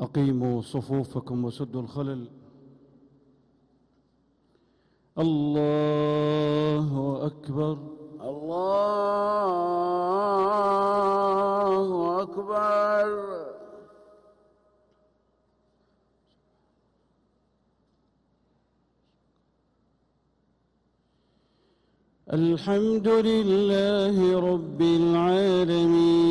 أقيموا صفوفكم وسدوا الخلل. الله أكبر. الله أكبر. الحمد لله رب العالمين.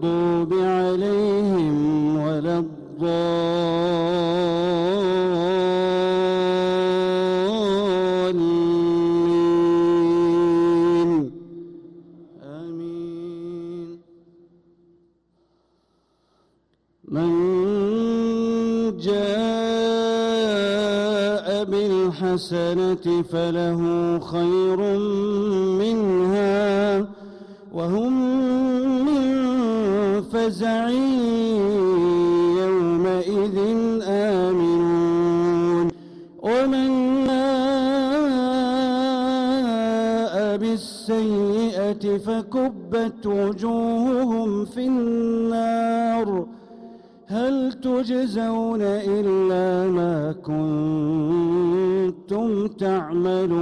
عليهم ولا الضالين. آمين. من جاء بالحسنة فله خير منها فزع يومئذ آمنون. ومن جاء بالسيئة فكبت وجوههم في النار. هل تجزون إلا ما كنتم تعملون؟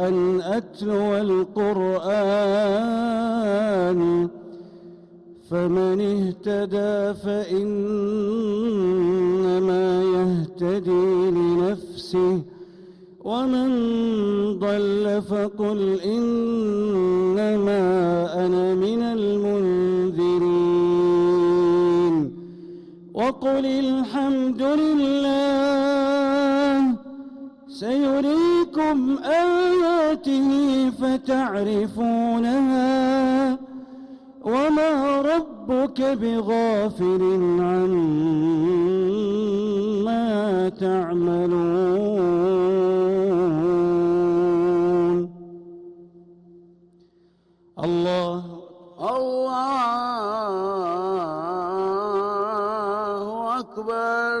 وأن أتلو القرآن فمن اهتدى فإنما يهتدي لنفسه ومن ضل فقل إنما أنا من المنذرين وقل الحمد لله آياته فتعرفونها وما ربك بغافل عما تعملون. الله الله أكبر.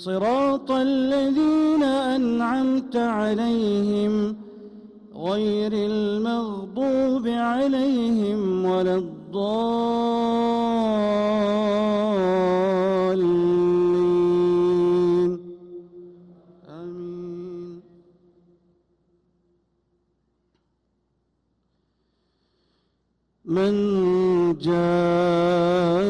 صراط الذين أنعمت عليهم غير المغضوب عليهم ولا الضالين. آمين. من جاء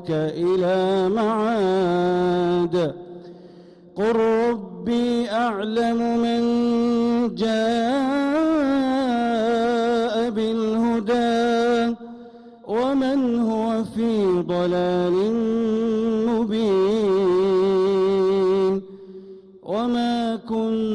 لرادك إلى معاد. قل ربي أعلم من جاء بالهدى ومن هو في ضلال